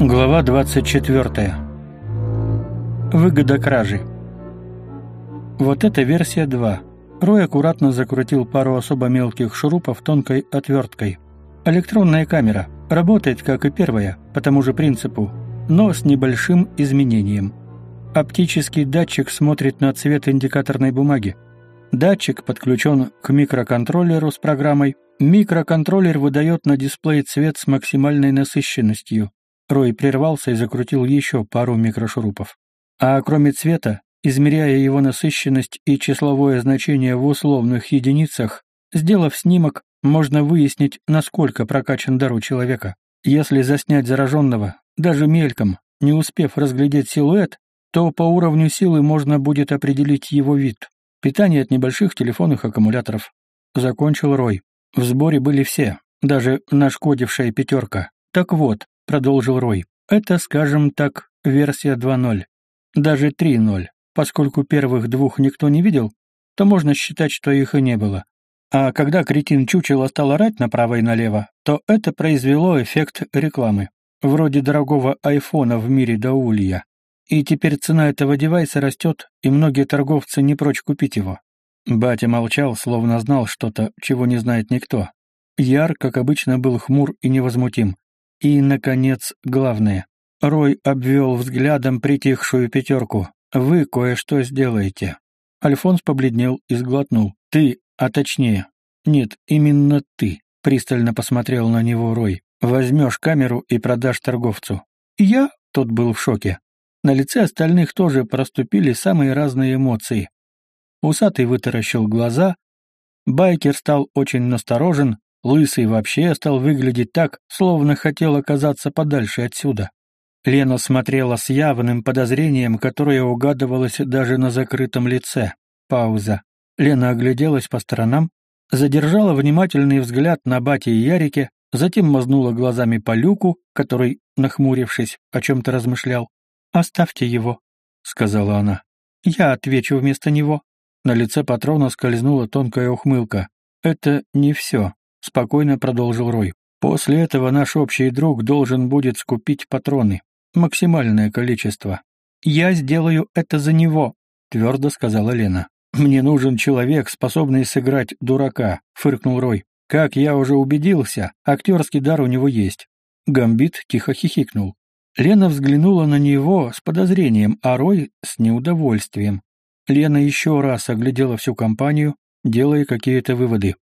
Глава 24. Выгода кражи. Вот это версия 2. Рой аккуратно закрутил пару особо мелких шурупов тонкой отверткой. Электронная камера работает как и первая, по тому же принципу, но с небольшим изменением. Оптический датчик смотрит на цвет индикаторной бумаги. Датчик подключен к микроконтроллеру с программой. Микроконтроллер выдает на дисплей цвет с максимальной насыщенностью. Рой прервался и закрутил еще пару микрошурупов. А кроме цвета, измеряя его насыщенность и числовое значение в условных единицах, сделав снимок, можно выяснить, насколько прокачан дар у человека. Если заснять зараженного, даже мельком, не успев разглядеть силуэт, то по уровню силы можно будет определить его вид. Питание от небольших телефонных аккумуляторов. Закончил Рой. В сборе были все, даже нашкодившая пятерка. Так вот, продолжил Рой. Это, скажем так, версия 2.0. Даже 3.0. Поскольку первых двух никто не видел, то можно считать, что их и не было. А когда кретин чучело стал орать направо и налево, то это произвело эффект рекламы. Вроде дорогого айфона в мире до улья. И теперь цена этого девайса растет, и многие торговцы не прочь купить его. Батя молчал, словно знал что-то, чего не знает никто. Яр, как обычно, был хмур и невозмутим. И, наконец, главное. Рой обвел взглядом притихшую пятерку. «Вы кое-что сделаете». Альфонс побледнел и сглотнул. «Ты, а точнее...» «Нет, именно ты», — пристально посмотрел на него Рой. «Возьмешь камеру и продашь торговцу». «Я?» — тот был в шоке. На лице остальных тоже проступили самые разные эмоции. Усатый вытаращил глаза, байкер стал очень насторожен, Лысый вообще стал выглядеть так, словно хотел оказаться подальше отсюда. Лена смотрела с явным подозрением, которое угадывалось даже на закрытом лице. Пауза. Лена огляделась по сторонам, задержала внимательный взгляд на Бате и Ярике, затем мазнула глазами по люку, который, нахмурившись, о чем-то размышлял. «Оставьте его», — сказала она. «Я отвечу вместо него». На лице патрона скользнула тонкая ухмылка. «Это не все. — спокойно продолжил Рой. «После этого наш общий друг должен будет скупить патроны. Максимальное количество. Я сделаю это за него», — твердо сказала Лена. «Мне нужен человек, способный сыграть дурака», — фыркнул Рой. «Как я уже убедился, актерский дар у него есть». Гамбит тихо хихикнул. Лена взглянула на него с подозрением, а Рой — с неудовольствием. Лена еще раз оглядела всю компанию, делая какие-то выводы.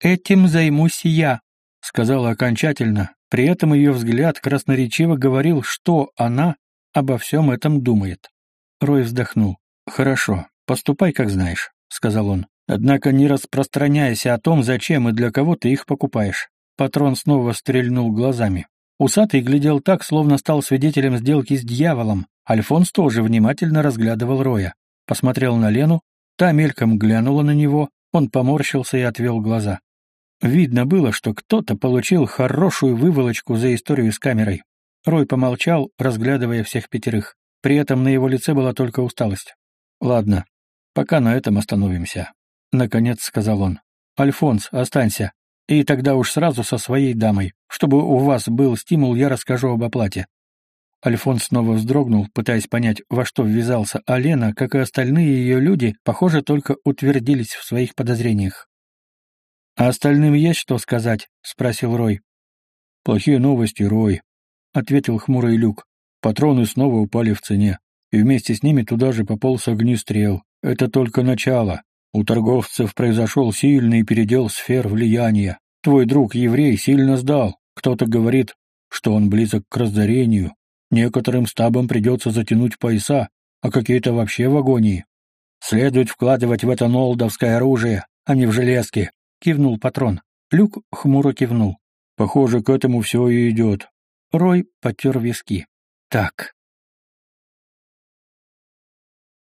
«Этим займусь я», — сказала окончательно. При этом ее взгляд красноречиво говорил, что она обо всем этом думает. Рой вздохнул. «Хорошо, поступай, как знаешь», — сказал он. «Однако не распространяйся о том, зачем и для кого ты их покупаешь». Патрон снова стрельнул глазами. Усатый глядел так, словно стал свидетелем сделки с дьяволом. Альфонс тоже внимательно разглядывал Роя. Посмотрел на Лену, та мельком глянула на него, он поморщился и отвел глаза. Видно было, что кто-то получил хорошую выволочку за историю с камерой. Рой помолчал, разглядывая всех пятерых. При этом на его лице была только усталость. «Ладно, пока на этом остановимся», — наконец сказал он. «Альфонс, останься. И тогда уж сразу со своей дамой. Чтобы у вас был стимул, я расскажу об оплате». Альфонс снова вздрогнул, пытаясь понять, во что ввязался, а Лена, как и остальные ее люди, похоже, только утвердились в своих подозрениях. «А остальным есть что сказать?» — спросил Рой. «Плохие новости, Рой», — ответил хмурый Люк. «Патроны снова упали в цене, и вместе с ними туда же пополз огнестрел. Это только начало. У торговцев произошел сильный передел сфер влияния. Твой друг-еврей сильно сдал. Кто-то говорит, что он близок к разорению. Некоторым стабам придется затянуть пояса, а какие-то вообще в агонии. Следует вкладывать в это нолдовское оружие, а не в железки. — кивнул патрон. Люк хмуро кивнул. «Похоже, к этому все и идет». Рой потер виски. «Так,